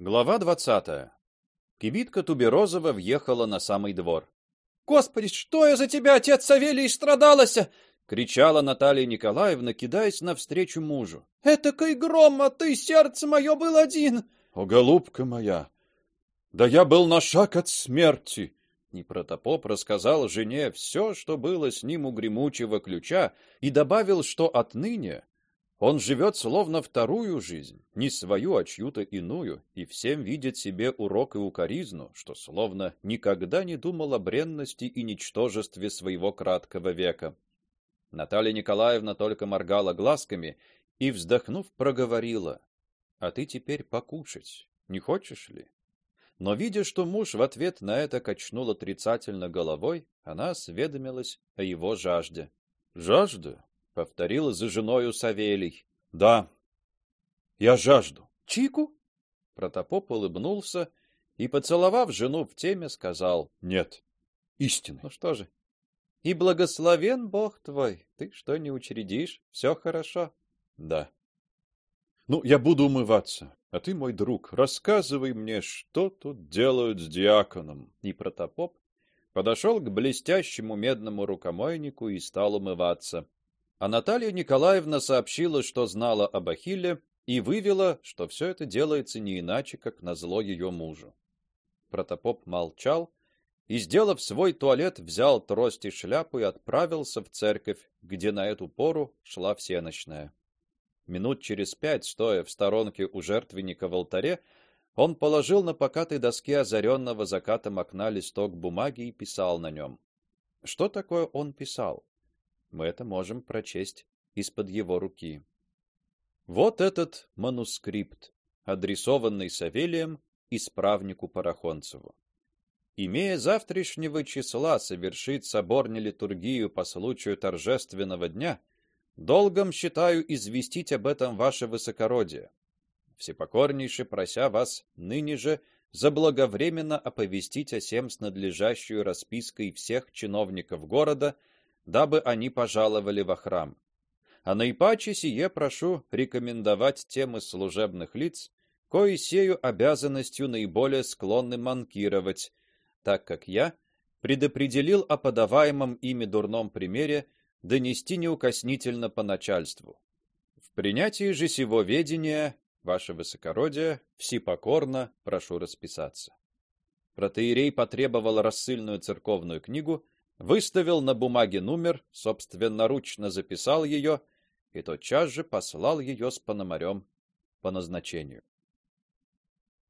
Глава двадцатая. Кибитка Туберозова въехала на самый двор. Господи, что я за тебя, отец Савелий, страдалася, кричала Наталья Николаевна, кидаясь навстречу мужу. Это кой гром, а ты сердце мое был один. О, голубка моя, да я был на шаг от смерти. Непротопоп рассказал жене все, что было с ним у гремучего ключа, и добавил, что отныне он живет словно вторую жизнь, не свою, а чью-то иную, и всем видит себе урок и укоризну, что словно никогда не думал о бренности и ничтожестве своего краткого века. Наталья Николаевна только моргала глазками и, вздохнув, проговорила: "А ты теперь покушать не хочешь ли?" Но видя, что муж в ответ на это качнул отрицательно головой, она осведомилась о его жажде. "Жажда?" Повторил за женою Савелий. Да. Я жажду. Чику? Протопоп улыбнулся и, поцеловав жену в теме, сказал: "Нет. Истинный. Ну что же? И благословен Бог твой. Ты что не учредишь? Все хорошо. Да. Ну, я буду умываться. А ты, мой друг, рассказывай мне, что тут делают с диаконом. И протопоп подошел к блестящему медному рукомойнику и стал умываться. А Наталья Николаевна сообщила, что знала об Ахилле и вывела, что все это делается не иначе, как на зло ее мужу. Протопоп молчал и, сделав свой туалет, взял трость и шляпу и отправился в церковь, где на эту пору шла всенощная. Минут через пять, стоя в сторонке у жертвенника в алтаре, он положил на покатой доске озаренного закатом окна листок бумаги и писал на нем. Что такое он писал? Мы это можем прочесть из-под его руки. Вот этот манускрипт, адресованный Савелием исправнику Парахонцеву. Имея завтрашнего числа совершить соборную литургию по случаю торжественного дня, долгом считаю известить об этом ваше высокородие. Всепокорнейше прося вас ныне же заблаговременно оповестить о сем с надлежащей распиской всех чиновников города дабы они пожаловали во храм. А наипаче сие прошу рекомендовать темы служебных лиц, кои сею обязанностью наиболее склонны манкировать, так как я предопределил о подаваемом ими дурном примере донести неукоснительно по начальству. В принятии же сего ведения, ваше высокородие, всепокорно прошу расписаться. Протоиерей потребовал рассыльную церковную книгу выставил на бумаге номер, собственноручно записал ее и тотчас же послал ее с пономарем по назначению.